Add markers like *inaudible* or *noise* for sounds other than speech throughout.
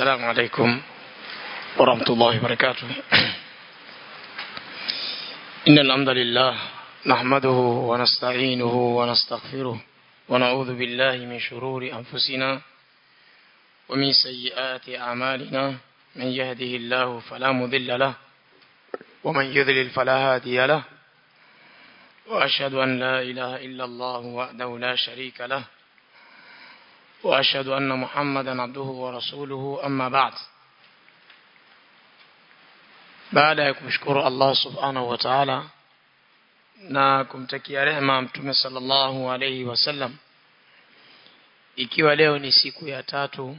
السلام عليكم ورحمة الله وبركاته. إن الحمد لله نحمده ونستعينه ونستغفره ونعوذ بالله من شرور أنفسنا ومن سيئات أعمالنا. من يهده الله فلا مضل له ومن يذلل فلا هادي له. وأشهد أن لا إله إلا الله وحده لا شريك له. وأشهد أن محمدا عبده ورسوله أما بعد baada ya kumshukuru Allah subhanahu wa ta'ala na kumtakia rehema mtume sallallahu alayhi wasallam ikiwa leo ni siku ya tatu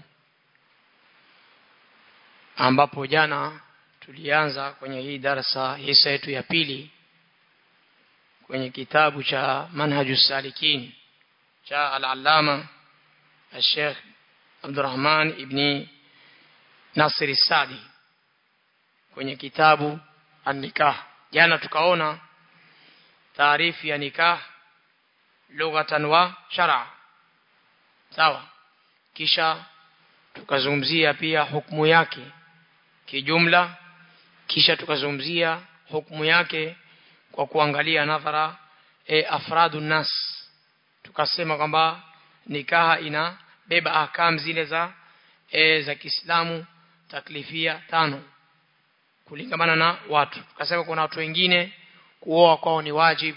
ambapo jana tulianza kwenye hii darasa hisa yetu ya pili kwenye kitabu cha manhajus salikin cha al-allama الشيخ عبد الرحمن ابن ناصر السعدي kwenye kitabu an-nikah jana tukaona taarifu ya nikah lughatan wa shar'a sawa kisha tukazungumzia pia hukumu yake kijumla kisha tukazungumzia hukumu yake kwa kuangalia nadhara e, afradu nas tukasema kwamba nikaha ina beba ahkam zile za e, za Kiislamu taklifia tano. Kulingamana na watu. Tukasema kuna watu wengine kuoa kwao ni wajib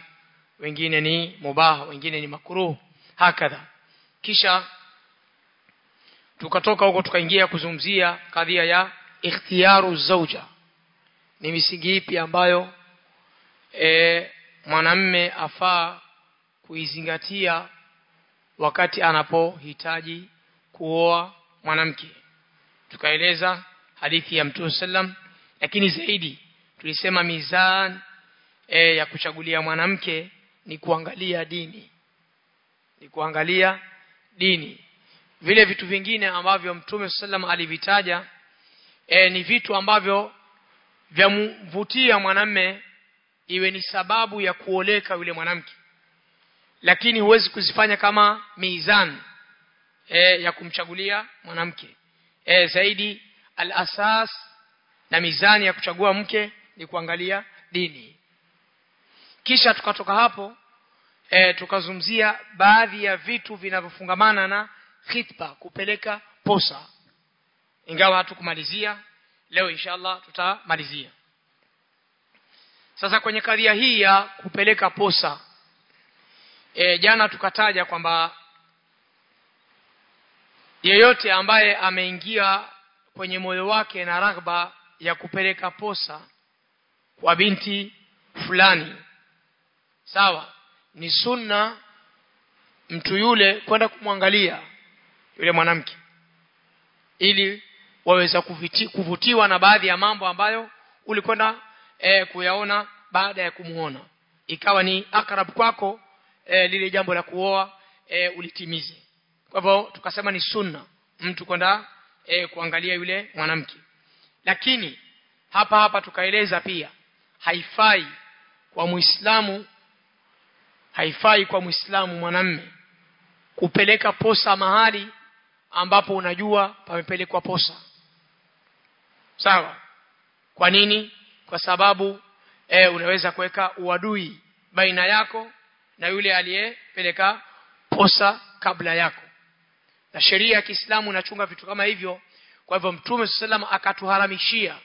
wengine ni mubah wengine ni makruh hakadha. Kisha tukatoka huko tukaingia kuzungumzia kadhia ya ikhtiyaru zauja. Ni misingi ipi ambayo e, mwanamme afaa kuizingatia wakati anapohitaji kuoa mwanamke. Tukaeleza hadithi ya Mtume sallam lakini zaidi tulisema mizan e, ya kuchagulia mwanamke ni kuangalia dini. Ni kuangalia dini. Vile vitu vingine ambavyo Mtume sallam alivitaja e, ni vitu ambavyo vyamvutia mwanamme iwe ni sababu ya kuoleka yule mwanamke lakini huwezi kuzifanya kama mizan e, ya kumchagulia mwanamke. E, zaidi al-asas na mizani ya kuchagua mke ni kuangalia dini. Kisha tukatoka hapo e, tukazumzia baadhi ya vitu vinavyofungamana na khitba kupeleka posa. Ingawa hatukumalizia leo inshallah tutamalizia. Sasa kwenye kadhia hii ya kupeleka posa e, jana tukataja kwamba yeyote ambaye ameingia kwenye moyo wake na ragba ya kupeleka posa kwa binti fulani sawa ni sunna mtu yule kwenda kumwangalia yule mwanamke ili waweza kuviti, kuvutiwa na baadhi ya mambo ambayo ulikwenda e, kuyaona baada ya kumuona. Ikawa ni akrab kwako e, lile jambo la kuoa e, ulitimize. Kwa hivyo tukasema ni sunna mtu kwenda e, kuangalia yule mwanamke. Lakini hapa hapa tukaeleza pia haifai kwa muislamu haifai kwa muislamu mwanamme kupeleka posa mahali ambapo unajua pamepelekwa posa. Sawa? Kwa nini? Kwa sababu e, unaweza kuweka uadui baina yako na yule aliyepeleka posa kabla yako. Na sheria ya Kiislamu inachunga vitu kama hivyo. Kwa hivyo Mtume sallam akatuharamishia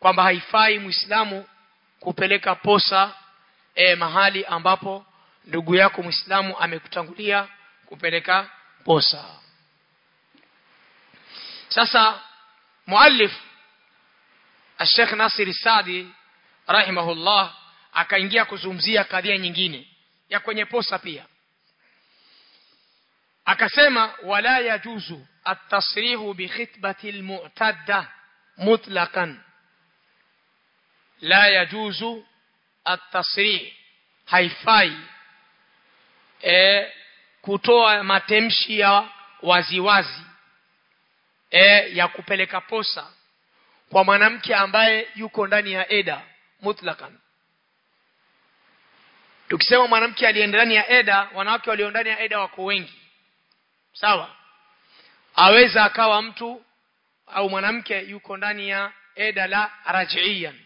kwamba haifai Muislamu kupeleka posa e, mahali ambapo ndugu yako Muislamu amekutangulia kupeleka posa. Sasa muallif Sheikh Nasir Sadi rahimahullah akaingia kuzungumzia kadhia nyingine ya kwenye posa pia. Akasema wala yajuzu at-tasrihu bi khitbati al-mu'tadda mutlaqan. La yajuzu at-tasrih. Haifai e, kutoa matemshi ya waziwazi e, ya kupeleka posa kwa mwanamke ambaye yuko ndani ya eda mutlaqan tukisema mwanamke aliye ndani ya eda wanawake walio ndani ya eda wako wengi. Sawa? Aweza akawa mtu au mwanamke yuko ndani ya eda la rajiian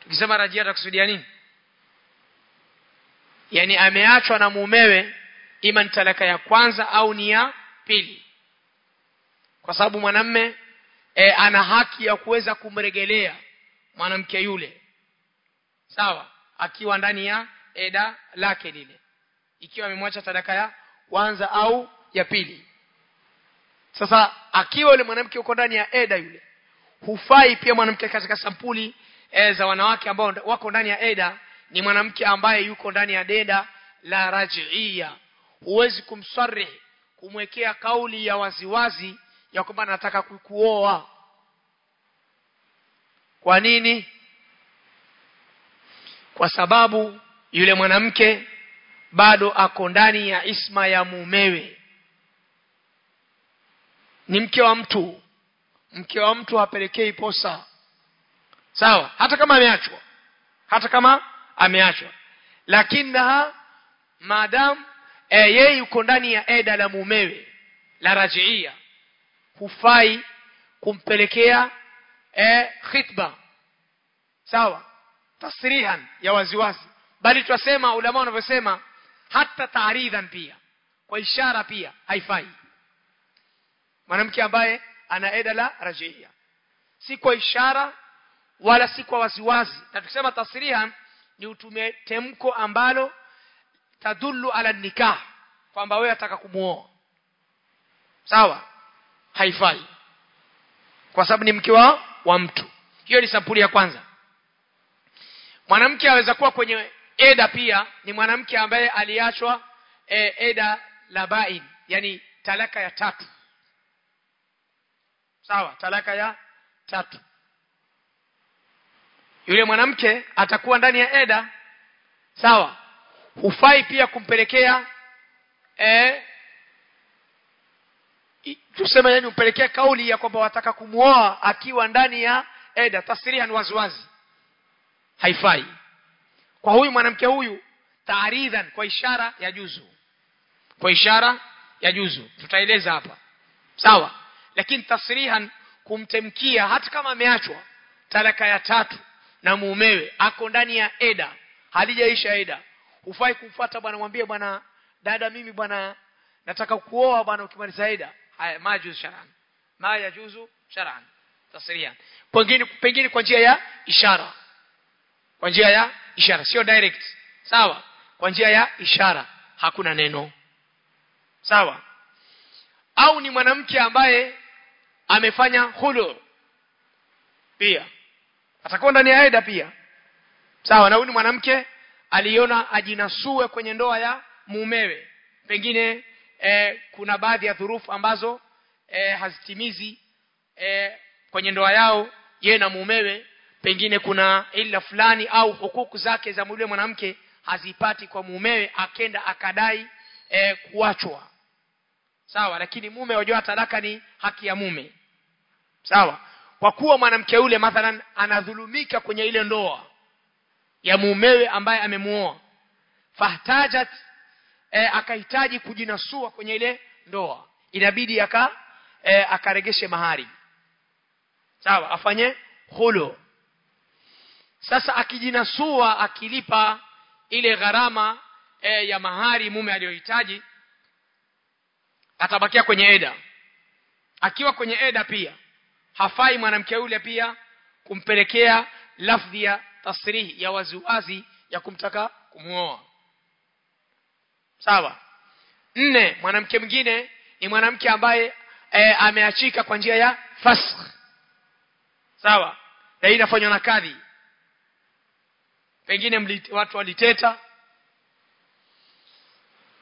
tukisema rajia takusudia nini? Yani ameachwa na mumewe ima ni talaka ya kwanza au ni ya pili. Kwa sababu mwanamme e, ana haki ya kuweza kumregelea mwanamke yule. Sawa akiwa ndani ya eda lake lile ikiwa amemwacha sadaka ya kwanza au ya pili. Sasa akiwa yule mwanamke uko ndani ya eda yule hufai pia mwanamke katika sampuli e, za wanawake ambao wako ndani ya eda ni mwanamke ambaye yuko ndani ya deda la rajiia huwezi kumsarihi kumwekea kauli ya waziwazi ya kwamba nataka kukuoa. Kwa nini kwa sababu yule mwanamke bado ako ndani ya isma ya mumewe. Ni mke wa mtu. Mke wa mtu hapelekei posa. Sawa? Hata kama ameachwa. Hata kama ameachwa. Lakinnaha madam e, yeye yuko ndani ya eda la mumewe la rajiia hufai kumpelekea e, khitba. Sawa tasrihan ya waziwazi. Bali twasema ulama wanavyosema hata taaridhan pia kwa ishara pia haifai. Mwanamke ambaye ana edala rajia si kwa ishara wala si kwa waziwazi. Na tukisema tasrihan ni utume temko ambalo tadullu ala nikah kwamba wewe ataka kumuoa. Sawa? Haifai. Kwa sababu ni mke wa mtu. Hiyo ni sampuli ya kwanza mwanamke aweza kuwa kwenye eda pia ni mwanamke ambaye aliachwa e, eda la bain yani talaka ya tatu. Sawa talaka ya tatu. Yule mwanamke atakuwa ndani ya eda. Sawa hufai pia kumpelekea e, tuseme yani umpelekea kauli ya kwamba wataka kumwoa akiwa ndani ya eda. Tasrihan waziwazi haifai. Kwa huyu mwanamke huyu taaridhan kwa ishara ya juzu. Kwa ishara ya juzu. Tutaeleza hapa. Sawa? Lakini tasrihan kumtemkia hata kama ameachwa talaka ya tatu na muumewe ako ndani ya eda. Halijaisha eda. Hufai kumfuata bwana mwambie bwana dada mimi bwana nataka kuoa bwana ukimaliza eda. Haya majuzu sharan. Ma yajuzu sharan. Tasrihan. Pengine pengine kwa njia ya ishara kwa njia ya ishara sio direct. Sawa. Kwa njia ya ishara hakuna neno. Sawa. Au ni mwanamke ambaye amefanya hulu pia. Atakuwa ndani ya aida pia. Sawa na huyu ni mwanamke aliona ajinasue kwenye ndoa ya mumewe. Pengine e, kuna baadhi ya dhurufu ambazo e, hazitimizi e, kwenye ndoa yao yeye na mumewe pengine kuna ila fulani au hukuku zake za yule mwanamke hazipati kwa mumewe akenda akadai e, kuachwa. Sawa lakini mume wajua talaka ni haki ya mume. Sawa kwa kuwa mwanamke yule mathalan anadhulumika kwenye ile ndoa ya mumewe ambaye amemuoa fahtajat e, akahitaji kujinasua kwenye ile ndoa. Inabidi aka e, akaregeshe mahari. Sawa afanye hulo sasa akijinasua akilipa ile gharama e, ya mahari mume aliyohitaji atabakia kwenye eda. Akiwa kwenye eda pia hafai mwanamke yule pia kumpelekea lafdhi ya tasrihi ya waziwazi ya kumtaka kumwoa sawa? Nne mwanamke mwingine ni mwanamke ambaye e, ameachika kwa njia ya fasakh sawa? Na hii inafanywa na kadhi pengine mlit, watu waliteta.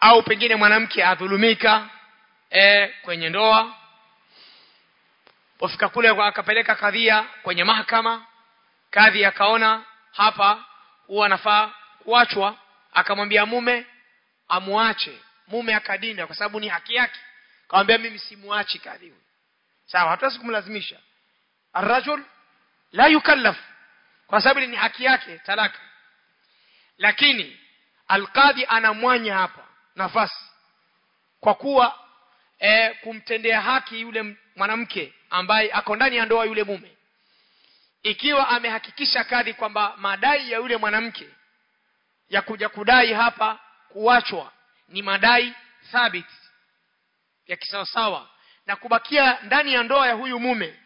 Au pengine mwanamke adhulumika e, kwenye ndoa. Pofika kule akapeleka kadhia kwenye mahakama. Kadhi akaona hapa huwa anafaa kuachwa. Akamwambia mume amuache. Mume akadinda kwa sababu ni haki yake. Akamwambia mimi simuachi kadhi huyu. Sawa hatuwezi kumlazimisha. Arrajul la yukallaf kwa sababu ni haki yake talaka lakini alqadhi anamwanya hapa nafasi. Kwa kuwa e, kumtendea haki yule mwanamke ambaye ako ndani ya ndoa yule mume. Ikiwa amehakikisha kadhi kwamba madai ya yule mwanamke ya kuja kudai hapa kuachwa ni madai thabit ya kisawasawa. Na kubakia ndani ya ndoa ya huyu mume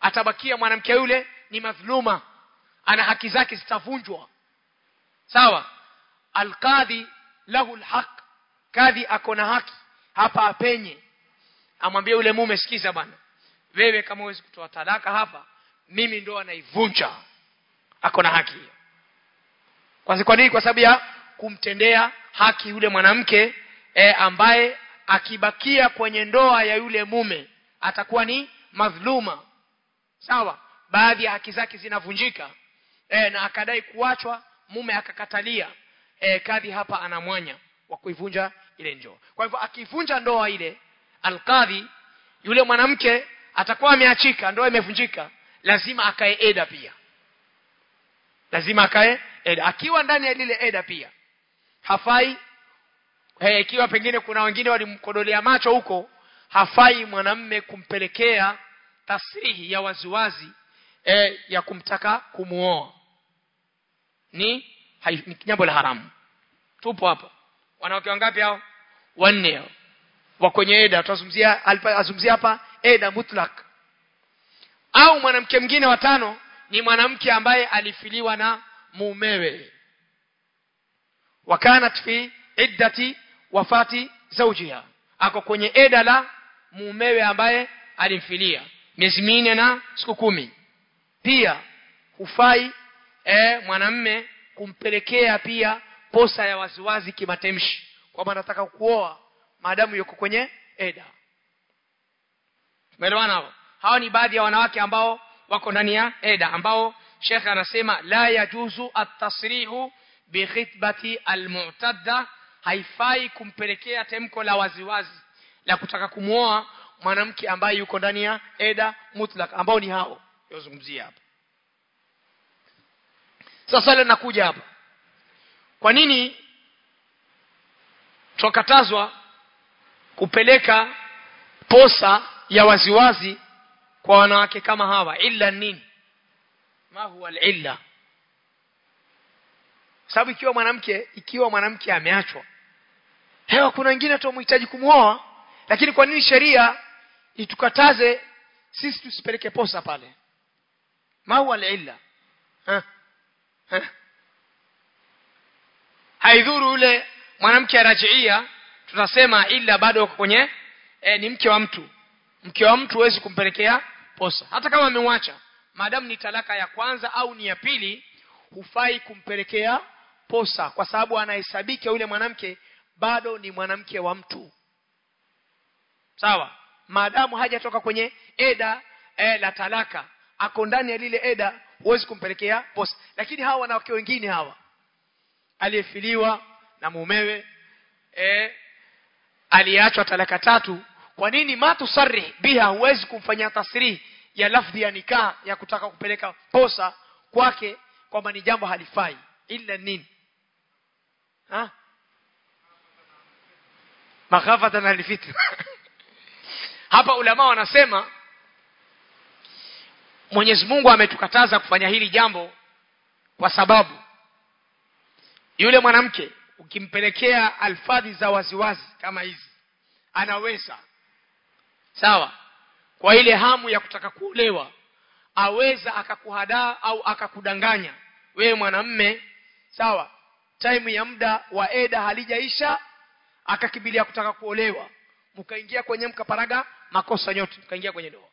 atabakia mwanamke yule ni madhuluma ana haki zake zitavunjwa sawa. Alqadhi lahu alhaq. Kadhi akona haki. Hapa apenye. Amwambie yule mume sikiza bwana. Wewe kama uwezi kutoa talaka hapa mimi ndo anaivunja. Akona haki hiyo. Kwanza kwa nini? Kwa sababu ya kumtendea haki yule mwanamke e, ambaye akibakia kwenye ndoa ya yule mume atakuwa ni madhluma. Sawa. Baadhi ya haki zake zinavunjika. E, na akadai kuachwa mume akakatalia e, kadhi hapa ana mwanya wa kuivunja ile ndoa kwa hivyo akivunja ndoa ile alqadhi yule mwanamke atakuwa ameachika ndoa imevunjika lazima akae eda pia. Lazima akae eda. Akiwa ndani ya lile eda pia hafai hey, ikiwa pengine kuna wengine walimkodolea macho huko hafai mwanamme kumpelekea tasrihi ya waziwazi eh, ya kumtaka kumuoa ni, jambo la haramu. Tupo hapo. Wanawake wangapi hao? Wanne wa kwenye eda tutazungumzia azungumzia hapa eda mutlak. Au mwanamke mwingine wa tano ni mwanamke ambaye alifiliwa na mumewe. Wakanat fi iddati wafati zawjiha. Ako kwenye eda la mumewe ambaye alimfilia. Miezi minne na siku kumi. Pia hufai e, mwanamme kumpelekea pia posa ya waziwazi kimatemshi. Kwamba nataka kuoa maadamu yuko kwenye eda. Umeelewana hapo? Hawa ni baadhi ya wanawake ambao wako ndani ya eda ambao shekhe anasema la yajuzu atasrihu bikhitbati almu'tadda khitbati al-mu'tadda. Haifai kumpelekea temko la waziwazi la kutaka kumwoa mwanamke ambaye yuko ndani ya eda mutlak ambao ni hao yozungumzia hapa sasa leo nakuja hapa. Kwa nini tukatazwa kupeleka posa ya waziwazi kwa wanawake kama hawa? Illa nini? Ma huwa illa sababu ikiwa mwanamke ikiwa mwanamke ameachwa. Hewa kuna wengine tu muhitaji kumwoa lakini kwa nini sheria itukataze sisi tusipeleke posa pale? Ma huwa illa ha? Ha? *laughs* haidhuru yule mwanamke arajiia tunasema ila bado kwenye e, ni mke wa mtu. Mke wa mtu huwezi kumpelekea posa. Hata kama amemwacha maadamu ni talaka ya kwanza au ni ya pili hufai kumpelekea posa kwa sababu anahesabika yule mwanamke bado ni mwanamke wa mtu. Sawa? Maadamu hajatoka kwenye eda e, la talaka ako ndani ya lile eda huwezi kumpelekea posa lakini hawa wanawake wengine hawa aliyefiliwa na mumewe e, aliyeachwa talaka tatu kwa nini matusarih biha huwezi kumfanyia tasrih ya lafdhi ya nikaa ya kutaka kupeleka posa kwake kwamba ni jambo halifai. Illa nini? Ha? Makhafatan alfitna *laughs* hapa ulama wanasema Mwenyezi Mungu ametukataza kufanya hili jambo kwa sababu yule mwanamke ukimpelekea alfadhi za waziwazi kama hizi anaweza. Sawa? Kwa ile hamu ya kutaka kuolewa aweza akakuhadaa au akakudanganya wewe mwanamme. Sawa? Time ya muda wa eda halijaisha akakibilia kutaka kuolewa. Mkaingia kwenye mkaparaga makosa nyote mkaingia kwenye ndoa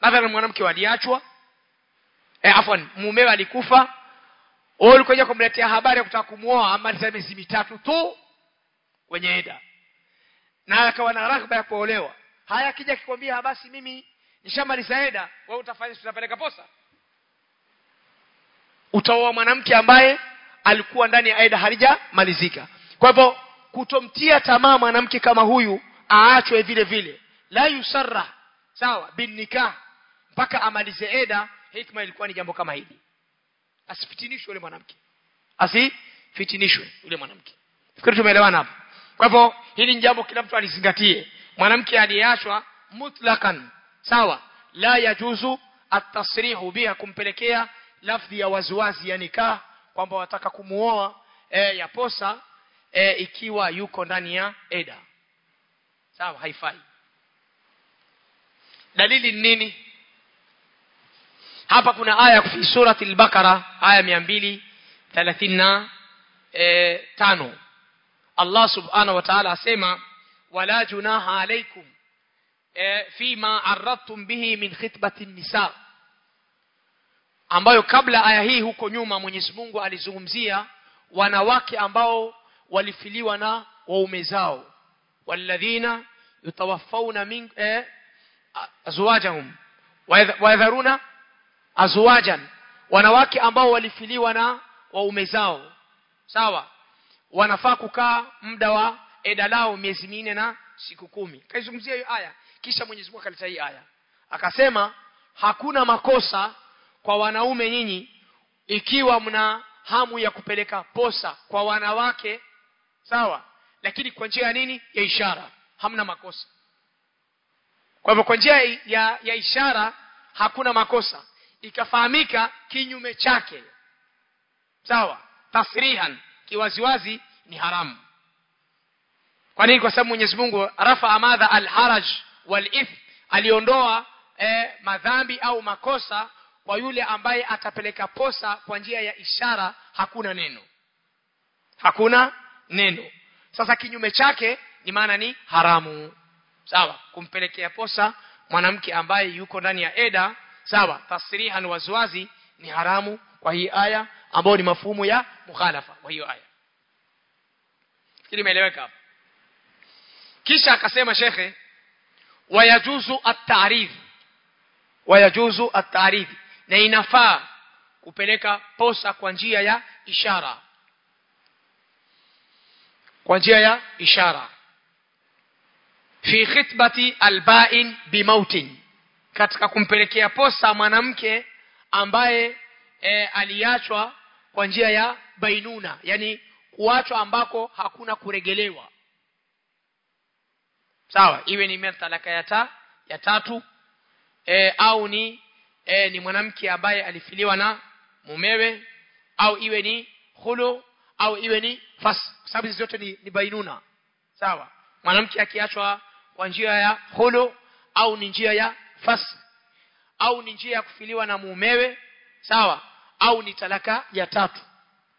mathalan mwanamke waliachwa eh, afwan mumewe alikufa. Ulikuja kumletea habari ya kutaka kumwoa amaliza miezi mitatu tu kwenye eda. Na akawa na raghba ya kuolewa. Haya akija akikwambia basi mimi nishamaliza eda wewe utafanya tutapeleka posa? Utaoa mwanamke ambaye alikuwa ndani ya eda halijamalizika. Kwa hivyo kutomtia tamaa mwanamke kama huyu aachwe vile vile. La yusarra sawa bin nikah mpaka amalize eda hikma ilikuwa ni jambo kama hili. Asifitinishwe yule mwanamke. Asifitinishwe yule mwanamke. Fikiri tumeelewana hapo? Kwa hivyo hili ni jambo kila mtu alizingatie. Mwanamke aliyeachwa mutlakan sawa la yajuzu atasrihu biha kumpelekea lafdhi ya waziwazi ya nikah kwamba wataka kumuoa e, ya posa e, ikiwa yuko ndani ya eda. Sawa haifai. Dalili ni nini hapa kuna aya fi surati al-Baqara aya 235 e, tano Allah subhanahu wa ta'ala asema wala junaha alaykum e, fima aradtum bihi min khitbati nisa ambayo kabla aya hii huko nyuma Mwenyezi Mungu alizungumzia wanawake ambao walifiliwa na waume zao walladhina yutawaffawna min eh, azwajahum wayadharuna azwajan wanawake ambao walifiliwa na waume zao. Sawa? Wanafaa kukaa muda wa edalao miezi minne na siku kumi. Kaizungumzia hiyo aya kisha Mwenyezi Mungu akaleta hii aya. Akasema hakuna makosa kwa wanaume nyinyi ikiwa mna hamu ya kupeleka posa kwa wanawake. Sawa? Lakini kwa njia ya nini? Ya ishara. Hamna makosa. Kwa hivyo kwa njia ya, ya ishara hakuna makosa ikafahamika kinyume chake. Sawa tasrihan kiwaziwazi ni haramu. Kwa nini? Kwa sababu Mwenyezi Mungu rafa amadha alharaj walif aliondoa eh, madhambi au makosa kwa yule ambaye atapeleka posa kwa njia ya ishara hakuna neno. Hakuna neno. Sasa kinyume chake ni maana ni haramu. Sawa kumpelekea posa mwanamke ambaye yuko ndani ya eda sawa tasrihan wazwazi ni haramu kwa hii aya ambayo ni mafumu ya mukhalafa kwa hiyo aya. Fikiri imeeleweka hapa kisha akasema shekhe wayajuzu at-ta'rif wayajuzu at-ta'rif na inafaa kupeleka posa kwa njia ya ishara. Kwa njia ya ishara. Fi khitbati alba'in bimautin katika kumpelekea posa mwanamke ambaye e, aliachwa kwa njia ya bainuna yani kuachwa ambako hakuna kuregelewa sawa iwe ni talaka ya ta ya tatu e, au ni e, ni mwanamke ambaye alifiliwa na mumewe au iwe ni khulu au iwe ni fas sababu zote ni, ni bainuna. Sawa mwanamke akiachwa kwa njia ya khulu au ni njia ya fas au ni njia ya kufiliwa na mumewe sawa. Au ni talaka ya tatu.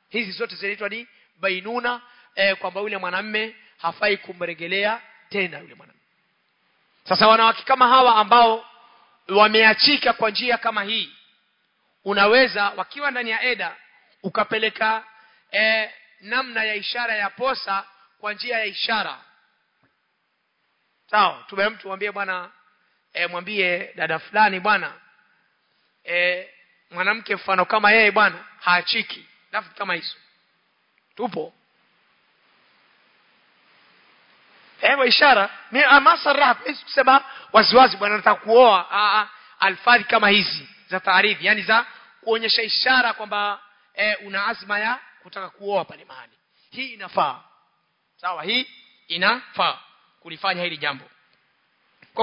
Hizi zote zinaitwa ni bainuna eh, kwamba yule mwanamme hafai kumregelea tena yule mwanamme. Sasa wanawake kama hawa ambao wameachika kwa njia kama hii unaweza wakiwa ndani ya eda ukapeleka eh, namna ya ishara ya posa kwa njia ya ishara. Sawa tume mtu mwambie bwana e, mwambie dada fulani bwana e, mwanamke mfano kama yeye bwana haachiki. Lafu kama hizo tupo. Ewa ishara mi amasarah kusema waziwazi bwana nataka kuoa. Alfadhi kama hizi za taarifi yani za kuonyesha ishara kwamba e, una azma ya kutaka kuoa pale mahali. Hii inafaa. Sawa hii inafaa kulifanya hili jambo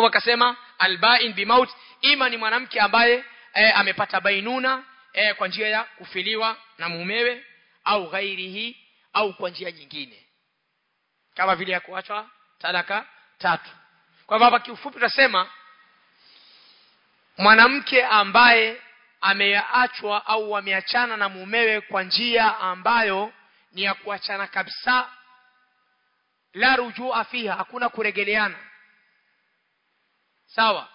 kwa akasema albain bimaut ima ni mwanamke ambaye e, amepata bainuna e, kwa njia ya kufiliwa na mumewe au ghairihi au kwa njia nyingine. Kama vile ya kuachwa talaka tatu. Kwa hivyo hapa kiufupi tunasema mwanamke ambaye ameachwa au ameachana na mumewe kwa njia ambayo ni ya kuachana kabisa la rujua fiha hakuna kuregeleana sawa.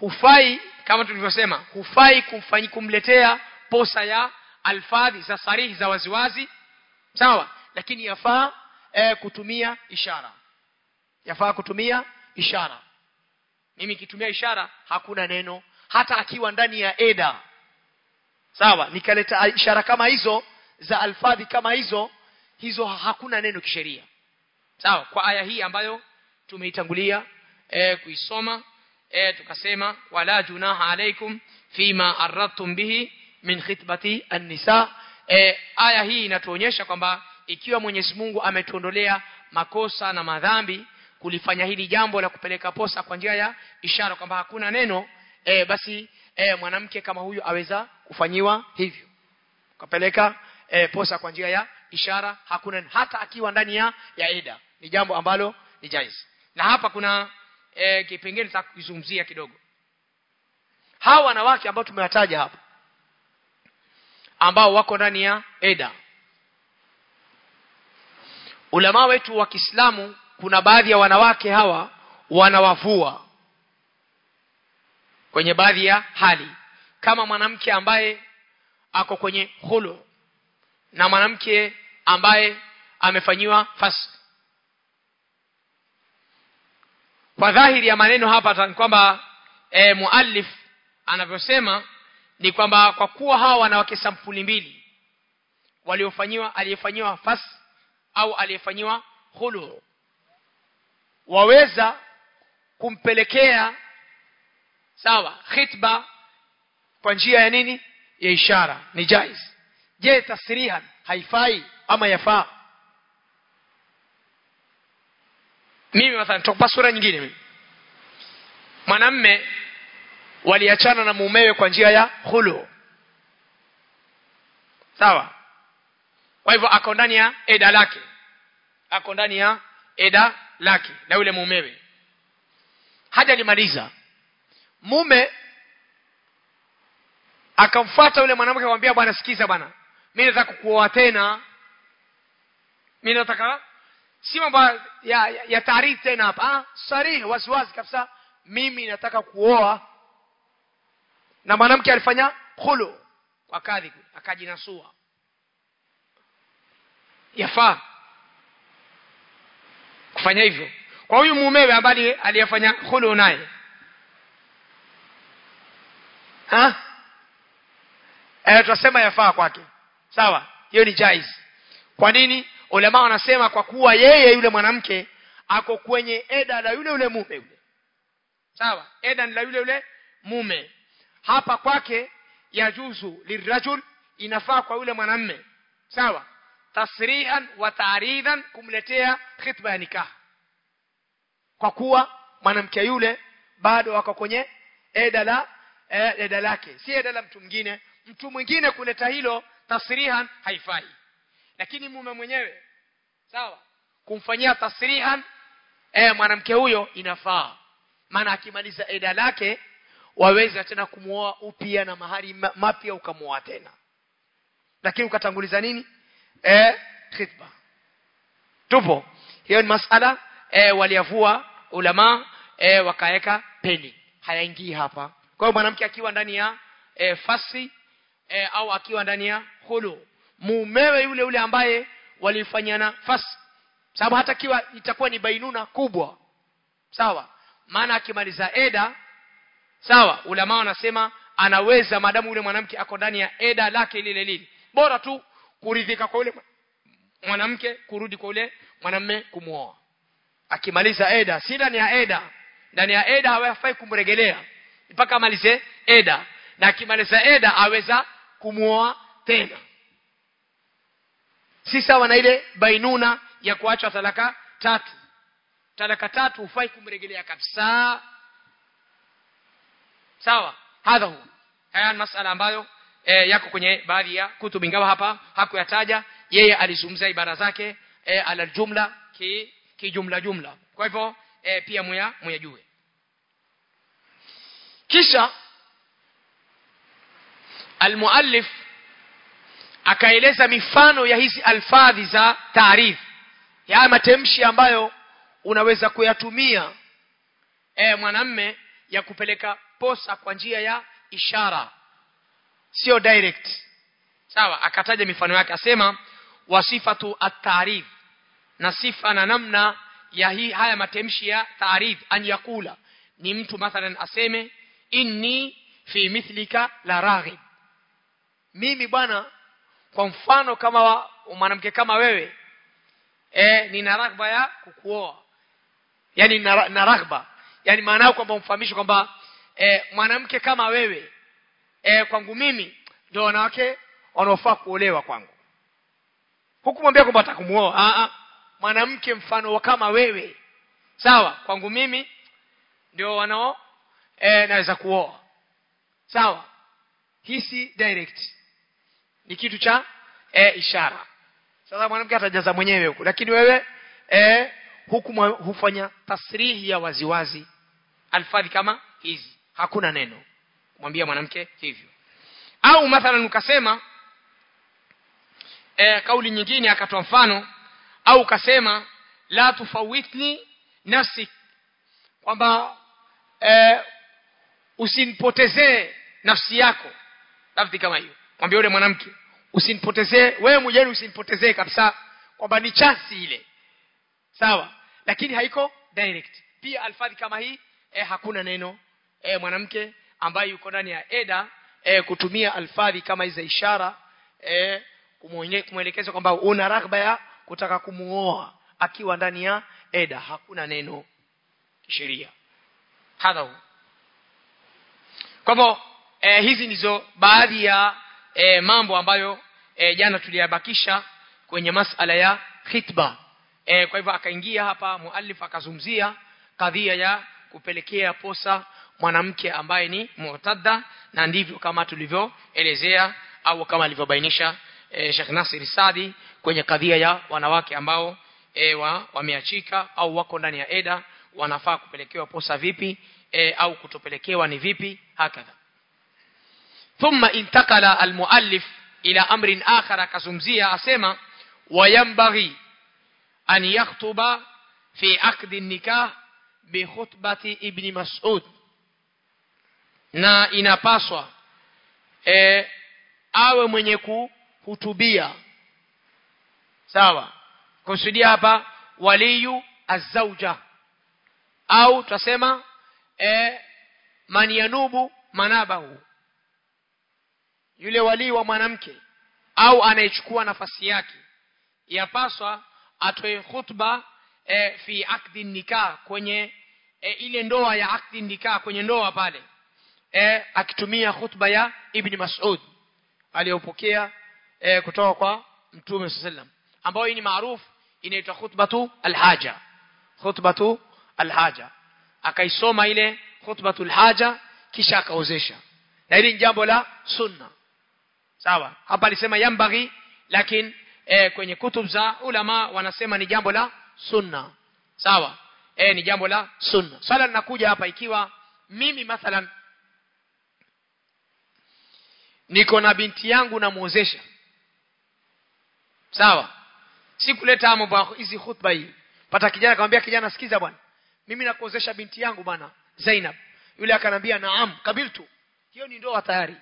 Hufai kama tulivyosema hufai kumfanyi kumletea posa ya alfadhi za sarihi za waziwazi. Sawa. Lakini yafaa e, kutumia ishara. Yafaa kutumia ishara. Mimi kitumia ishara hakuna neno. Hata akiwa ndani ya eda. Sawa. Nikaleta ishara kama hizo za alfadhi kama hizo hizo hakuna neno kisheria. Sawa. Kwa aya hii ambayo tumeitangulia e, kuisoma e, tukasema wala junaha alaikum fima aradtum bihi min khitbati an-nisa. E, aya hii inatuonyesha kwamba ikiwa Mwenyezi Mungu ametuondolea makosa na madhambi kulifanya hili jambo la kupeleka posa kwa njia ya ishara kwamba hakuna neno e, basi e, mwanamke kama huyu aweza kufanyiwa hivyo. Kapeleka e, posa kwa njia ya ishara hakuna hata akiwa ndani ya ya ida. Ni jambo ambalo ni jaiz. Na hapa kuna e, kipengele cha kuzungumzia kidogo. Hawa wanawake ambao tumewataja hapa ambao wako ndani ya eda. Ulama wetu wa Kiislamu kuna baadhi ya wanawake hawa wanawavua kwenye baadhi ya hali. Kama mwanamke ambaye ako kwenye hulu na mwanamke ambaye amefanyiwa fasi kwa dhahiri ya maneno hapa ni kwamba e, muallif anavyosema ni kwamba kwa kuwa hawa wanawake sampuli mbili waliofanyiwa aliyefanyiwa fas au aliyefanyiwa hulu waweza kumpelekea sawa khitba kwa njia ya nini? Ya ishara ni jaiz. Je tasrihan haifai ama yafaa mimi mathalan nitakupa sura nyingine mimi. Mwanamme waliachana na mumewe kwa njia ya hulu sawa? Kwa hivyo ako ndani ya eda lake. Ako ndani ya eda lake na yule mumewe. Hajalimaliza mume akamfuata yule mwanamke akamwambia bwana sikiza bwana. Mimi nataka kukuoa tena. Mimi nataka si mambo ya, ya, ya tena hapa ah sarihi waziwazi kabisa. Mimi nataka kuoa. Na mwanamke alifanya khulu kwa kadhi akajinasua. Yafaa kufanya hivyo. Kwa huyu mumewe ambaye aliyefanya khulu naye ha eh tunasema yafaa kwake. Sawa hiyo ni jaiz. Kwa nini ulama wanasema kwa kuwa yeye yule mwanamke ako kwenye eda la yule yule mume yule. Sawa? Eda la yule yule mume. Hapa kwake yajuzu lirajul inafaa kwa yule mwanamme. Sawa? Tasrihan wa ta'ridan kumletea khitba ya nikah. Kwa kuwa mwanamke yule bado ako kwenye eda la eh, eda lake. Si eda la mtu mwingine. Mtu mwingine kuleta hilo tasrihan haifai lakini mume mwenyewe sawa kumfanyia tasrihan eh, mwanamke huyo inafaa. Maana akimaliza eda lake waweza tena kumuoa upya na mahari mapya ukamuoa tena. Lakini ukatanguliza nini? Eh khitba. Tupo. Hiyo ni masala eh, waliavua ulama eh, wakaeka peni. Hayaingii hapa. Kwa hiyo mwanamke akiwa ndani ya eh, fasi eh, au akiwa ndani ya hulu mumewe yule yule ambaye walifanyana fasi. Sababu hata kiwa itakuwa ni bainuna kubwa. Sawa? Maana akimaliza eda sawa ulama wanasema anaweza madamu yule mwanamke ako ndani ya eda lake lile lile. Bora tu kuridhika kwa yule mwanamke kurudi kwa yule mwanamme kumuoa. Akimaliza eda si ndani ya eda. Ndani ya eda hawafai kumregelea. Mpaka amalize eda. Na akimaliza eda aweza kumuoa tena si sawa na ile bainuna ya kuachwa talaka tatu. Talaka tatu hufai kumregelea kabisa. Sawa hadha hu haya ni masala ambayo e, yako kwenye baadhi ya kutubu. Ingawa hapa hakuyataja yeye alizungumza ibara zake e, ala jumla ki, ki jumla. Jumla kwa hivyo e, pia muya muyajue. Kisha almuallif akaeleza mifano ya hizi alfadhi za taarif. Ya matemshi ambayo unaweza kuyatumia e, mwanamme ya kupeleka posa kwa njia ya ishara. Sio direct. Sawa akataja mifano yake asema wasifatu at-taarif. Na sifa na namna ya hii haya matemshi ya taarif an yakula. Ni mtu mathalan aseme inni fi mithlika la raghib. Mimi bwana kwa mfano kama mwanamke kama wewe eh nina raghba ya kukuoa. Yani na raghba yani maana kwamba umfahamishe kwamba eh, mwanamke kama wewe eh, kwangu mimi ndio wanawake wanaofaa kuolewa kwangu. Hukumwambia kwamba atakumuoa a a mwanamke mfano wa kama wewe sawa kwangu mimi ndio wanao eh, naweza kuoa. Sawa. Hisi si direct ni kitu cha e, ishara. Sasa mwanamke atajaza mwenyewe huku. Lakini wewe e, huku hufanya tasrihi ya waziwazi. Alfadhi kama hizi. Hakuna neno. Kumwambia mwanamke hivyo. Au mathalan ukasema e, kauli nyingine akatoa mfano. Au ukasema la tufawitni nafsi kwamba e, usinipotezee nafsi yako. Lafdhi kama hiyo mwambie yule mwanamke usinipotezee wewe mwenyewe usinipotezee kabisa kwamba ni chansi ile. Sawa? Lakini haiko direct. Pia alfadhi kama hii eh, hakuna neno eh, mwanamke ambaye yuko ndani ya eda eh, kutumia alfadhi kama hizi ishara eh, kumwelekeza kwamba una ragba ya kutaka kumuoa akiwa ndani ya eda. Hakuna neno kisheria hadha kwa hivyo eh, hizi ndizo baadhi ya eh, mambo ambayo e, jana tuliyabakisha kwenye masala ya khitba. E, kwa hivyo akaingia hapa muallif akazumzia kadhia ya kupelekea posa mwanamke ambaye ni mu'tadda na ndivyo kama tulivyoelezea au kama alivyobainisha e, Sheikh Nasir Sadi kwenye kadhia ya wanawake ambao e, wa, wameachika au wako ndani ya eda wanafaa kupelekewa posa vipi e, au kutopelekewa ni vipi hakadha thumma intakala almuallif ila amrin akhar akazumzia asema wayambaghi an yakhutuba fi aqdi nikah bi khutbati ibni mas'ud. Na inapaswa e, awe mwenye kuhutubia. Sawa. Kusudia hapa waliyu azauja au tutasema e, man yanubu manabahu yule walii wa mwanamke au anayechukua nafasi yake yapaswa atoe khutba e, fi akdi nikah kwenye e, ile ndoa ya akdi nikah kwenye ndoa pale e, akitumia khutba ya ibni mas'ud aliyopokea e, kutoka kwa mtume sallam ambayo ni maarufu inaitwa khutbatu alhaja khutbatu alhaja. Akaisoma ile khutbatu alhaja kisha akaozesha. Na hili ni jambo la sunna sawa. Hapa alisema yambaghi lakini e, kwenye kutub za ulama wanasema ni jambo la sunna. Sawa. E, ni jambo la sunna. Swala linakuja hapa ikiwa mimi mathalan niko na binti yangu namuozesha. Sawa. Sikuleta mambo hizi khutba hii. Pata kijana akamwambia kijana sikiza bwana. Mimi nakuozesha binti yangu bwana Zainab. Yule akanambia naam kabiltu hiyo ni ndoa tayari.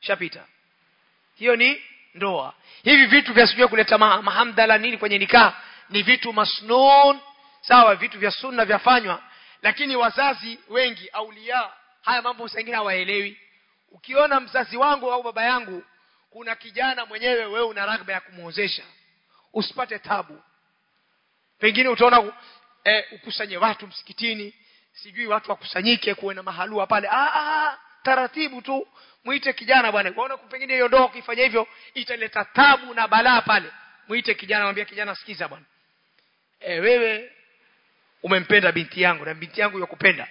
Shapita hiyo ni ndoa. Hivi vitu vya sijui kuleta ma mahamdala nini kwenye nikaa ni vitu masnun sawa vitu vya sunna vyafanywa. Lakini wazazi wengi aulia haya mambo sengine hawaelewi. Ukiona mzazi wangu au baba yangu kuna kijana mwenyewe wewe una ragba ya kumuozesha. Usipate tabu. Pengine utaona e, ukusanye watu msikitini sijui watu wakusanyike kuwe na mahalua pale. Ah, ah, taratibu tu mwite kijana bwana. Unaona pengine hiyo ndoa ukifanya hivyo italeta tabu na balaa pale. Mwite kijana mwambie kijana sikiza bwana. E, wewe umempenda binti yangu na binti yangu yakupenda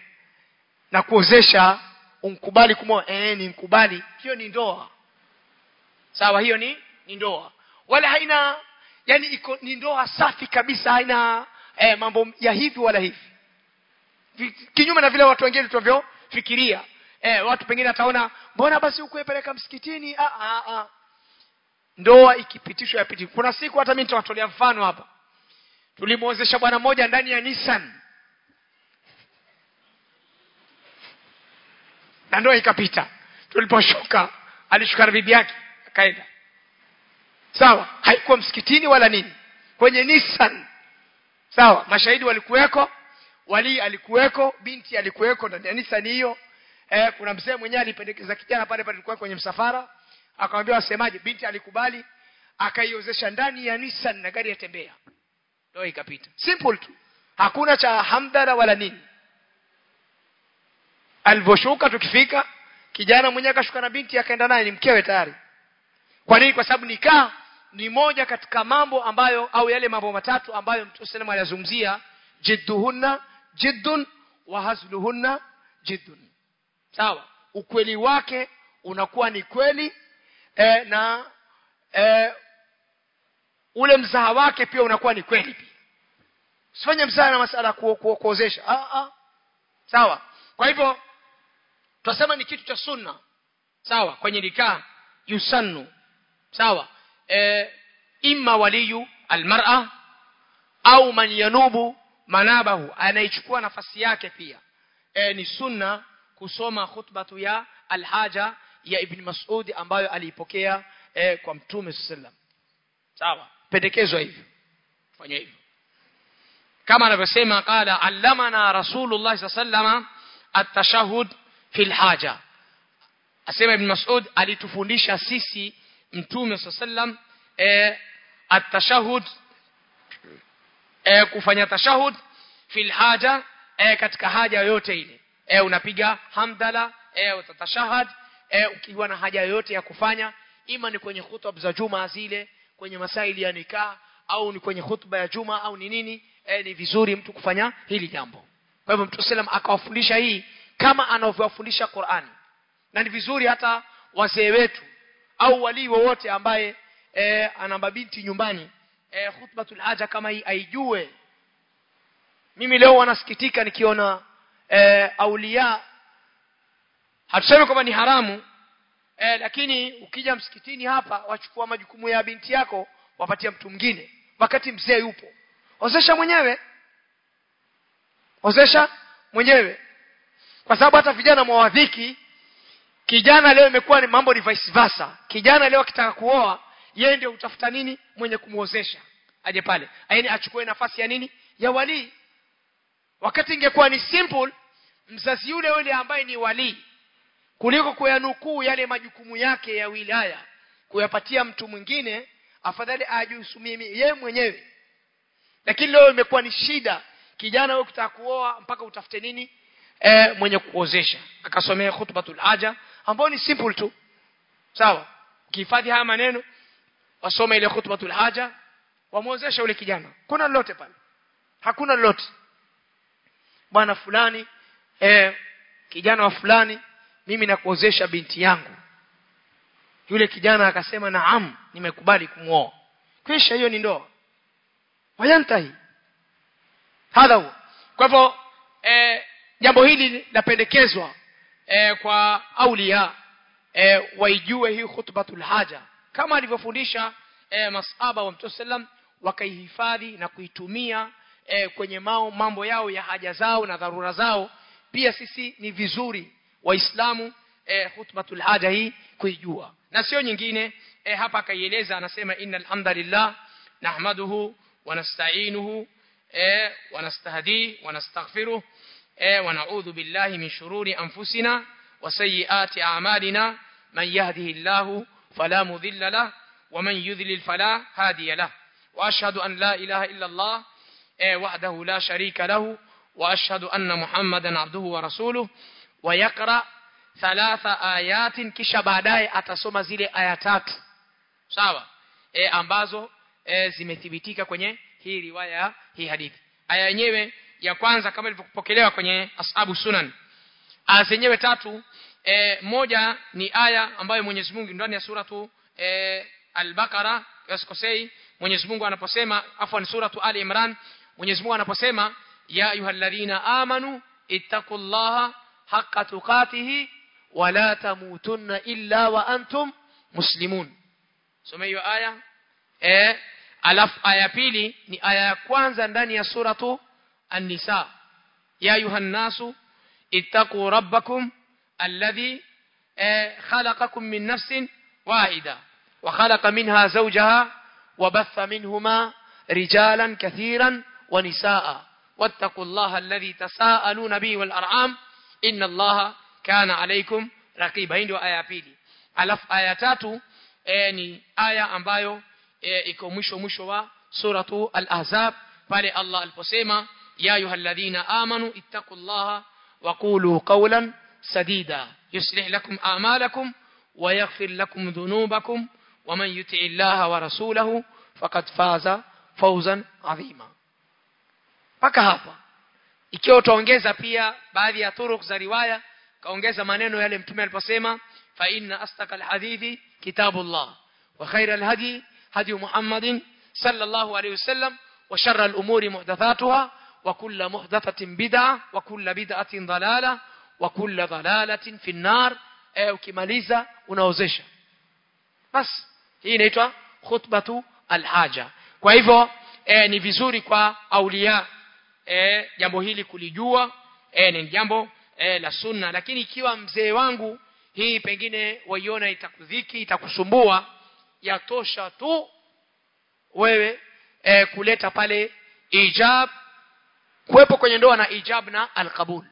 na kuozesha umkubali kumoa eh ni mkubali. Hiyo ni ndoa. Sawa hiyo ni ni ndoa. Wala haina yani iko ni ndoa safi kabisa haina eh, mambo ya hivi wala hivi. Kinyume na vile watu wengine tunavyofikiria eh, watu pengine ataona mbona basi ukuepeleka msikitini? Ah, ah, ah. ndoa ikipitishwa yapiti kuna siku hata mimi nitawatolea mfano hapa. Tulimwozesha bwana mmoja ndani ya Nissan. Na ndoa ikapita. Tuliposhuka alishuka na bibi yake akaenda. Sawa haikuwa msikitini wala nini kwenye Nissan. Sawa mashahidi walikuweko walii alikuweko binti alikuweko ndani ya Nissan hiyo eh, kuna mzee mwenyewe alipendekeza kijana pale pale tulikuwa kwenye msafara akamwambia wasemaje binti alikubali akaiozesha ndani ya Nissan na gari yatembea. Ndio ikapita. Simple tu. Hakuna cha hamdala wala nini. Alivyoshuka tukifika kijana mwenyewe akashuka na binti akaenda naye ni mkewe tayari. Kwa nini? Kwa sababu nikaa ni moja katika mambo ambayo au yale mambo matatu ambayo mtume sallam alizungumzia jidduhunna jiddun wa hazluhunna jiddun sawa. Ukweli wake unakuwa ni kweli e, na e, ule mzaha wake pia unakuwa ni kweli pia. Usifanye mzaha na masala ku, ku, kuozesha. Ah, ah. sawa. Kwa hivyo tunasema ni kitu cha sunna. Sawa. Kwenye nikaa yusannu. Sawa. E, imma waliyu almar'a au man yanubu manabahu. Anaichukua nafasi yake pia. E, ni sunna kusoma khutbatu ya alhaja ya ibn mas'ud ambayo aliipokea e, kwa mtume sallam sawa pendekezwa hivyo fanya hivyo kama anavyosema qala allamana rasulullah sallallahu at-tashahhud fil haja asema ibn mas'ud alitufundisha sisi mtume sallam e, at-tashahhud e, kufanya tashahud fil haja e, katika haja yoyote ile e, unapiga hamdala. E, utatashahad. E, ukiwa na haja yoyote ya kufanya ima ni kwenye khutba za juma zile kwenye masaili ya nikaa au ni kwenye khutba ya juma au ni nini e, ni vizuri mtu kufanya hili jambo. Kwa hivyo mtume sallam akawafundisha hii kama anavyowafundisha Qur'ani. Na ni vizuri hata wazee wetu au walii wowote ambaye e, ana mabinti nyumbani e, khutbatul haja kama hii aijue. Mimi leo wanasikitika nikiona e, aulia hatusemi kwamba ni haramu e, lakini ukija msikitini hapa wachukua majukumu ya binti yako wapatia mtu mwingine. Wakati mzee yupo ozesha mwenyewe. Ozesha mwenyewe. Kwa sababu hata vijana mwawadhiki kijana leo imekuwa ni mambo ni vice versa. Kijana leo akitaka kuoa yeye ndio utafuta nini? Mwenye kumuozesha. Aje pale. Yaani achukue nafasi ya nini? Ya walii wakati ingekuwa ni simple mzazi yule yule ambaye ni walii kuliko kuyanukuu yale majukumu yake ya wilaya kuyapatia mtu mwingine afadhali ajisumie yeye mwenyewe. Lakini leo imekuwa ni shida. Kijana wewe kutaka kuoa mpaka utafute nini? E, mwenye kuozesha. Akasomea khutbatul haja ambao ni simple tu. Sawa? Ukihifadhi haya maneno wasome ile khutbatul haja wamuozesha yule kijana. Kuna lolote pale? Hakuna lolote bwana fulani e, kijana wa fulani mimi nakuozesha binti yangu. Yule kijana akasema naam nimekubali kumwoa kisha hiyo ni ndoa. Wayantahi hadha huo. Kwa hivyo e, jambo hili lapendekezwa e, kwa aulia e, waijue hii khutbatul haja. Kama alivyofundisha e, masaba wa mtume sallam wakaihifadhi na kuitumia e, kwenye mao mambo yao ya haja zao na dharura zao pia sisi ni vizuri waislamu e, khutbatul haja hii kuijua na sio nyingine e, hapa akaieleza anasema innal hamdalillah nahmaduhu wa nasta'inuhu e, wa nastahdi wa nastaghfiruh e, wa na'udhu billahi min shururi anfusina wa sayyiati a'malina man yahdihillahu fala mudilla lahu wa man yudlil fala hadiya lahu wa ashhadu an la ilaha illa لا شريك له la sharika محمدا عبده ورسوله ويقرا ثلاث abduhu كش بعداي atasoma zile aya tatu. Sawa? E, ambazo e, zimethibitika kwenye hii riwaya hii hadithi. Aya yenyewe ya kwanza kama ilivyopokelewa kwenye ashabu sunan. Aya zenyewe tatu e, moja ni aya ambayo Mwenyezi Mungu ndani ya suratu e, al-Baqara yasikosei Mwenyezi Mungu anaposema afwan suratu Ali Imran Mwenyezi Mungu anaposema ya ayyuhalladhina amanu ittaqullaha haqqa tuqatihi wala tamutunna illa wa antum muslimun soma hiyo aya eh alafu aya pili ni aya ya kwanza ndani ya suratu an-nisa ya ayuhan nasu ittaqu rabbakum alladhi khalaqakum min nafsin wahida wa khalaqa minha zawjaha wa batha minhuma wa nisaa wattaqullaha alladhi tasaaluna bihi wal arham inna allaha kana alaykum raqiba hii ndio aya ya pili alafu aya tatu e, ni aya ambayo e, iko mwisho mwisho wa suratu al-ahzab pale Allah aliposema ya ayyuhalladhina amanu ittaqullaha wa qulu qawlan sadida yuslih lakum a'malakum wa yaghfir lakum dhunubakum ومن يطع الله ورسوله فقد فاز فوزا عظيما mpaka hapa ikiwa utaongeza pia baadhi ya turuk za riwaya kaongeza maneno yale mtume aliposema fa inna astaqal hadithi kitabullah wa khairal hadi hadi muhammadin sallallahu alayhi wasallam wa sharral umuri muhdathatuha wa kullu muhdathatin bid'ah wa kullu bid'atin dalalah wa kullu dalalatin fi an-nar ukimaliza unaozesha basi hii inaitwa khutbatu alhaja kwa hivyo e, ni vizuri kwa aulia e, jambo hili kulijua e, ni jambo e, la sunna. Lakini ikiwa mzee wangu hii pengine waiona itakudhiki itakusumbua yatosha tu wewe e, kuleta pale ijab kuwepo kwenye ndoa na ijab na alqabul.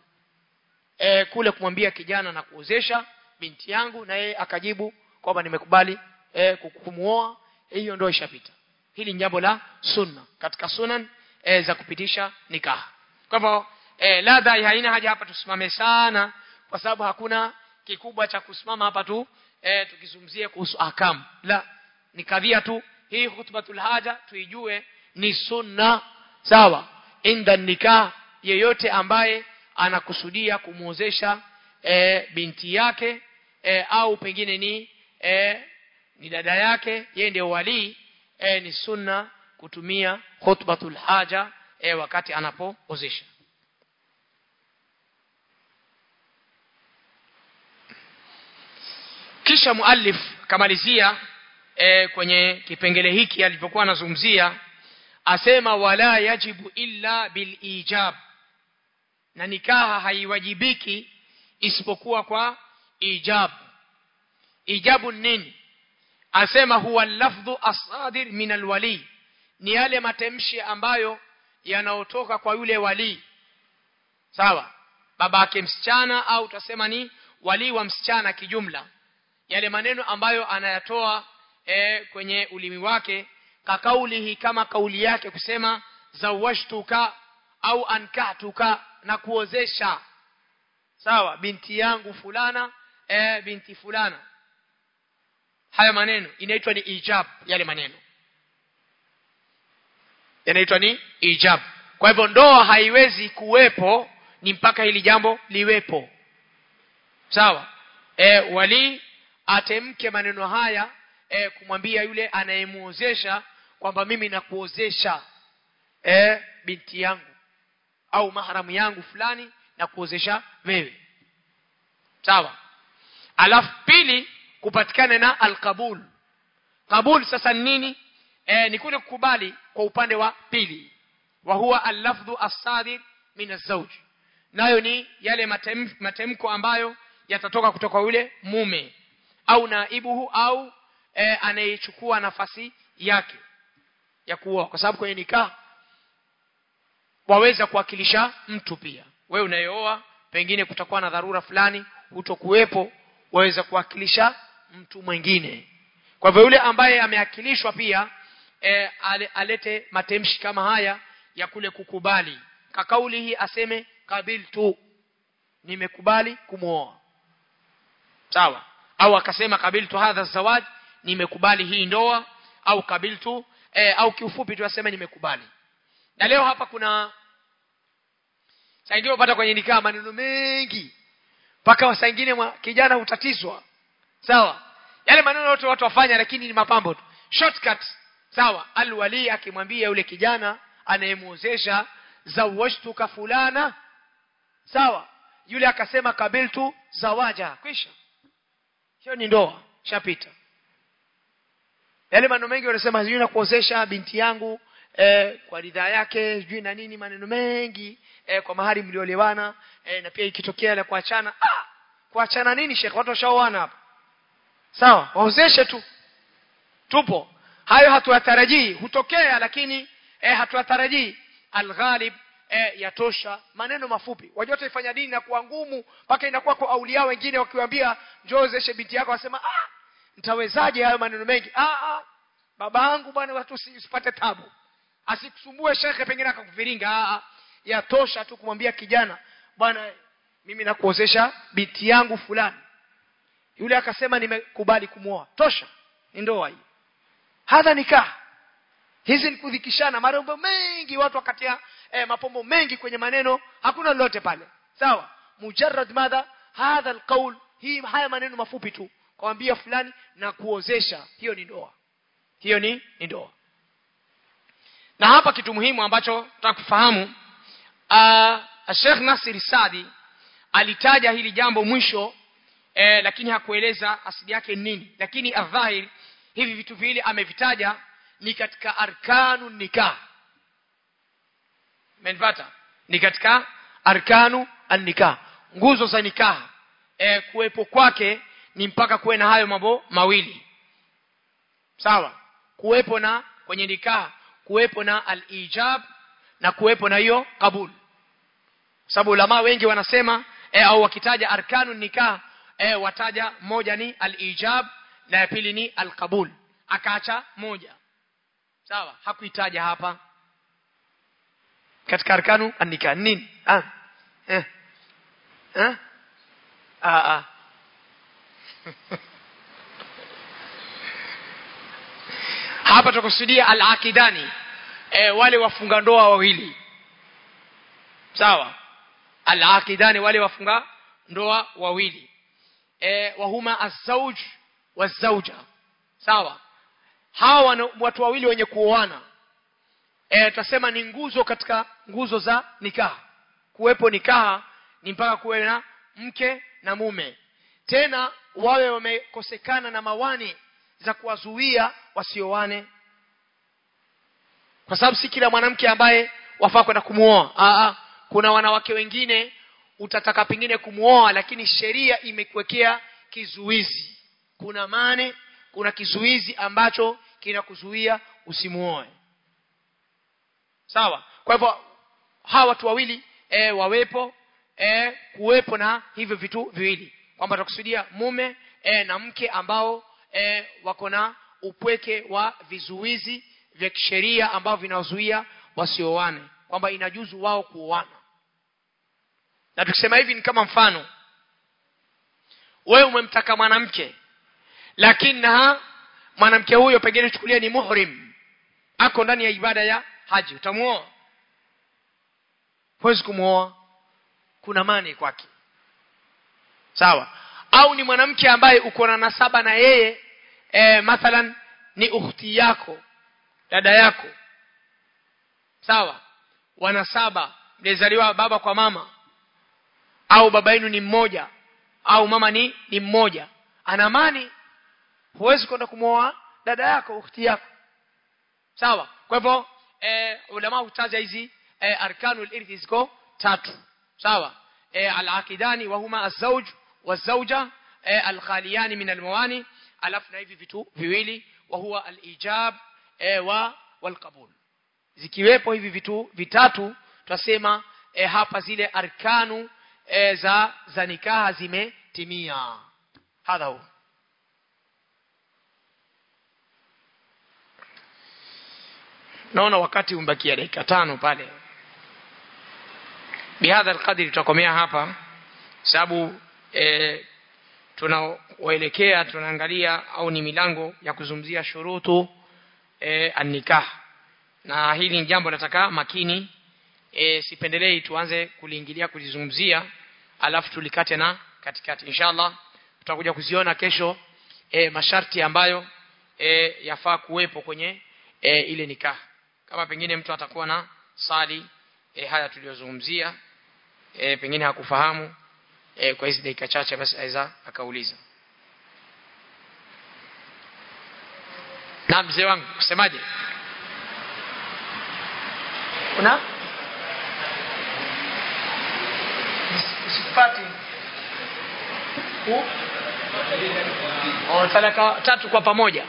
E, kule kumwambia kijana na kuozesha binti yangu na yeye akajibu kwamba nimekubali e, kukumuoa hiyo ndio ishapita. Hili ni jambo la sunna. Katika sunan e, za kupitisha nikaha. Kwa hivyo e, ladha haina haja hapa tusimame sana kwa sababu hakuna kikubwa cha kusimama hapa tu e, tukizungumzie kuhusu akam la ni kadhia tu hii khutbatul haja tuijue ni sunna sawa? Inda nikah yeyote ambaye anakusudia kumuozesha e, binti yake e, au pengine ni e, ni dada yake yeye ndio walii e, ni sunna kutumia khutbatul haja e, wakati anapoozesha kisha muallif kamalizia e, kwenye kipengele hiki alipokuwa anazungumzia asema wala yajibu illa bil ijab. Na nikaha haiwajibiki isipokuwa kwa ijab. Ijabu nini? Asema huwa lafdhu asadir min alwali ni yale matemshi ambayo yanaotoka kwa yule walii. Sawa? Babake msichana au tutasema ni walii wa msichana kijumla. Yale maneno ambayo anayatoa e, kwenye ulimi wake ka kakaulihi kama kauli yake kusema zawashtuka au ankahtuka na kuozesha. Sawa? Binti yangu fulana e, binti fulana. Haya maneno inaitwa ni ijab yale maneno yanaitwa ni ijab. Kwa hivyo ndoa haiwezi kuwepo ni mpaka hili jambo liwepo. Sawa? E, wali atemke maneno haya e, kumwambia yule anayemuozesha kwamba mimi nakuozesha e, binti yangu au mahramu yangu fulani na kuozesha wewe. Sawa? Alafu pili kupatikana na alqabul. Qabul sasa nini e, ni kule kukubali kwa upande wa pili. Wa huwa allafdhu as-sadir min az-zawj. Nayo ni yale matem, matemko ambayo yatatoka kutoka yule mume. Au naibuhu au e, anayechukua nafasi yake ya kuoa. Kwa sababu kwenye nikaa waweza kuwakilisha mtu pia. Wewe unayeoa pengine kutakuwa na dharura fulani hutokuwepo waweza kuwakilisha mtu mwingine. Kwa hivyo yule ambaye ameakilishwa pia e, alete matemshi kama haya ya kule kukubali. Kakauli hii aseme kabiltu nimekubali kumwoa sawa. Au akasema kabiltu hadha zawaj nimekubali hii ndoa. Au kabiltu e, au kiufupi tu aseme nimekubali. Na leo hapa kuna saingine upata kwenye nikaa maneno mengi mpaka wasaingine ingine kijana hutatizwa. Sawa. Yale maneno yote watu wafanya lakini ni mapambo tu. Shortcut sawa alwali akimwambia yule kijana anayemuozesha zawajtuka fulana. Sawa yule akasema kabiltu zawaja. Kwisha. Hiyo ni ndoa shapita yale maneno mengi wanasema sijui na kuozesha binti yangu eh, kwa ridhaa yake sijui na nini maneno mengi eh, kwa mahari mliolewana eh, na pia ikitokea la kuachana ah kuachana nini shekhe watu washaoana hapa. Sawa waozeshe tu. Tupo hayo hatuyatarajii hutokea lakini eh, hatuyatarajii alghalib eh, yatosha. Maneno mafupi. Wajua taifanya dini na kuwa ngumu mpaka inakuwa kwa aulia wengine wakiwaambia njoozeshe binti yako wasema ah nitawezaje hayo maneno mengi? Ah, ah baba yangu bwana watu usipate tabu. Asikusumbue shekhe pengine akakuviringa. Ah, ah yatosha tu kumwambia kijana bwana mimi nakuozesha binti yangu fulani. Yule akasema nimekubali kumwoa tosha ni ndoa hii hadha nikah. Hizi ni kudhikishana. Marombo mengi watu wakatia eh, mapombo mengi kwenye maneno. Hakuna lolote pale. Sawa? Mujarrad madha hadha alqaul. Hii haya maneno mafupi tu. Kwambia fulani na kuozesha. Hiyo ni ndoa. Hiyo ni ni ndoa. Na hapa kitu muhimu ambacho nataka kufahamu Sheikh Nasir Sadi alitaja hili jambo mwisho eh, lakini hakueleza asili yake nini. Lakini adhahir hivi vitu viwili amevitaja ni katika arkanu nikah. Menipata ni katika arkanu an-nikah nguzo za nikah e, kuwepo kwake ni mpaka kuwe na hayo mambo mawili. Sawa? Kuwepo na kwenye nikah kuwepo na alijab na kuwepo na hiyo kabul. Sababu ulama wengi wanasema e, au wakitaja arkanu nikah e, wataja moja ni al-ijab na ya pili ni alqabul. Akaacha moja. Sawa hakuitaja hapa. Katika arkanu anika nini? Ah eh eh ah ah. *laughs* Hapa tukusudia alakidani e, wale wafunga ndoa wawili. Sawa. Al-aqidani wale wafunga ndoa wawili. E, wahuma az-zawj waz-zawja sawa. Hawa watu wawili wenye kuoana. Eh tutasema ni nguzo katika nguzo za nikaha. Kuwepo nikaha ni mpaka kuwe na mke na mume. Tena wawe wamekosekana na mawani za kuwazuia wasioane. Kwa sababu si kila mwanamke ambaye wafaa kwenda kumuoa. Kuna wanawake wengine utataka pengine kumuoa lakini sheria imekuwekea kizuizi kuna mane kuna kizuizi ambacho kinakuzuia usimuoe. Sawa? Kwa hivyo hawa watu wawili e, wawepo e, kuwepo na hivyo vitu viwili. Kwamba tunakusudia mume e, na mke ambao e, wako na upweke wa vizuizi vya kisheria ambavyo vinazuia wasioane. Kwamba inajuzu wao kuoana. Na tukisema hivi ni kama mfano. Wewe umemtaka mwanamke lakini na mwanamke huyo pengine chukulia ni muhrim. Ako ndani ya ibada ya haji. Utamuoa? Huwezi kumuoa. Kuna mani kwake. Sawa. Au ni mwanamke ambaye uko na nasaba na yeye e, mathalan ni ukhti yako dada yako. Sawa. Wanasaba mlizaliwa baba kwa mama au baba yenu ni mmoja au mama ni ni mmoja. Ana mani huwezi kwenda kumwoa dada yako ukhti yako sawa kwa hivyo e, ulama hutaja hizi e, arkanul irthi ziko tatu sawa e, al-aqidani wa huma az-zawj waz-zawja e, al-khaliyani min al-mawani alafu na hivi vitu viwili wa huwa al-ijab e, wa wal-qabul zikiwepo hivi vitu vitatu tutasema e, hapa zile arkanu e, za za nikaha zimetimia hadha huwa naona wakati umbakia dakika tano pale. Bihadha alqadri tutakomea hapa sababu e, tunaoelekea tunaangalia au ni milango ya kuzungumzia shurutu e, annikah. Na hili ni jambo nataka makini e, sipendelei tuanze kuliingilia kulizungumzia alafu tulikate na katikati. Inshallah tutakuja kuziona kesho e, masharti ambayo e, yafaa kuwepo kwenye e, ile nikah kama pengine mtu atakuwa na sali e, haya tuliyozungumzia e, pengine hakufahamu e, kwa hizi dakika chache basi aweza akauliza. Na mzee wangu usemaje? Una? Usipati. Oh, talaka tatu kwa pamoja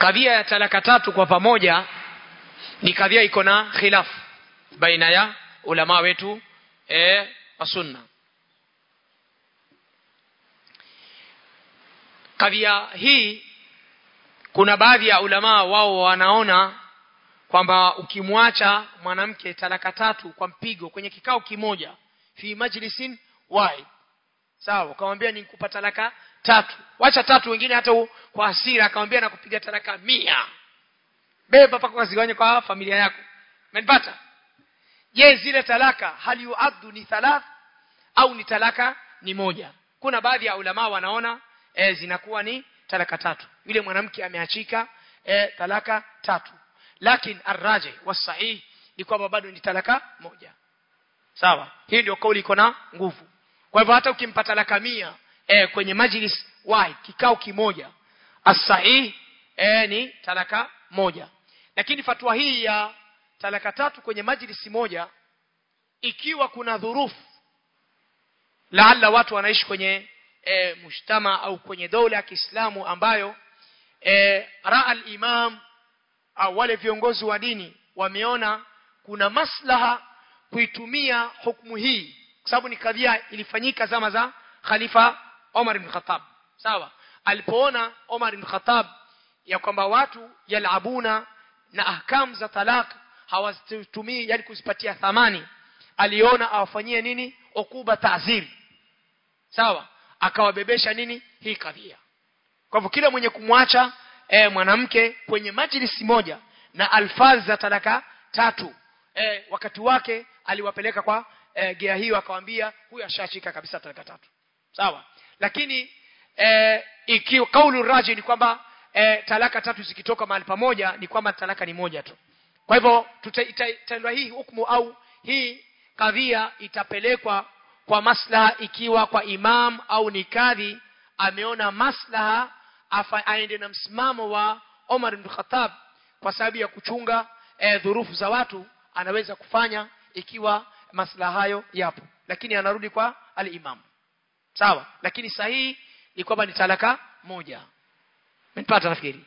kadhia ya talaka tatu kwa pamoja ni kadhia iko na khilafu baina ya ulama wetu e, wa sunna. Kadhia hii kuna baadhi ya ulama wao wanaona kwamba ukimwacha mwanamke talaka tatu kwa mpigo kwenye kikao kimoja fi majlisin wahid. Sawa ukamwambia nikupa talaka tatu. Wacha tatu wengine hata u, kwa hasira akamwambia nakupiga taraka mia. Beba mpaka kazigawanye kwa familia yako. Umenipata? Je zile talaka hal yuaddu ni thalath au ni talaka ni moja? Kuna baadhi ya ulama wanaona e, zinakuwa ni talaka tatu. Yule mwanamke ameachika e, talaka tatu. Lakini arraje wasahih ni kwamba bado ni talaka moja. Sawa? Hii ndio kauli iko na nguvu. Kwa hivyo hata ukimpa talaka mia e, kwenye majlis wahid kikao kimoja. As-sahih e, ni talaka moja. Lakini fatwa hii ya talaka tatu kwenye majlisi moja ikiwa kuna dhurufu laala watu wanaishi kwenye e, mshtama au kwenye dola ya Kiislamu ambayo e, raa al-imam au wale viongozi wa dini wameona kuna maslaha kuitumia hukumu hii. Kwa sababu ni kadhia ilifanyika zama za Khalifa Omar ibn Khattab. Sawa? Alipoona Omar ibn Khattab ya kwamba watu yalabuna na ahkam za talaq hawazitumii yani kuzipatia thamani aliona awafanyie nini? Ukuba ta'zir sawa? Akawabebesha nini? Hii kadhia. Kwa hivyo kila mwenye kumwacha e, mwanamke kwenye majlisi moja na alfaz za talaka tatu e, wakati wake aliwapeleka kwa e, gea hiyo akawaambia huyu ashachika kabisa talaka tatu. Sawa lakini e, ikiwa kaulu raji ni kwamba e, talaka tatu zikitoka mahali pamoja ni kwamba talaka ni moja tu. Kwa hivyo tutaitendwa hii hukumu au hii kadhia itapelekwa kwa maslaha ikiwa kwa imam au ni kadhi ameona maslaha aende na msimamo wa Omar ibn Khattab kwa sababu ya kuchunga e, dhurufu za watu anaweza kufanya ikiwa maslaha hayo yapo. Lakini anarudi kwa al-imam sawa. Lakini sahihi ni kwamba ni talaka moja. Mpata nafikiri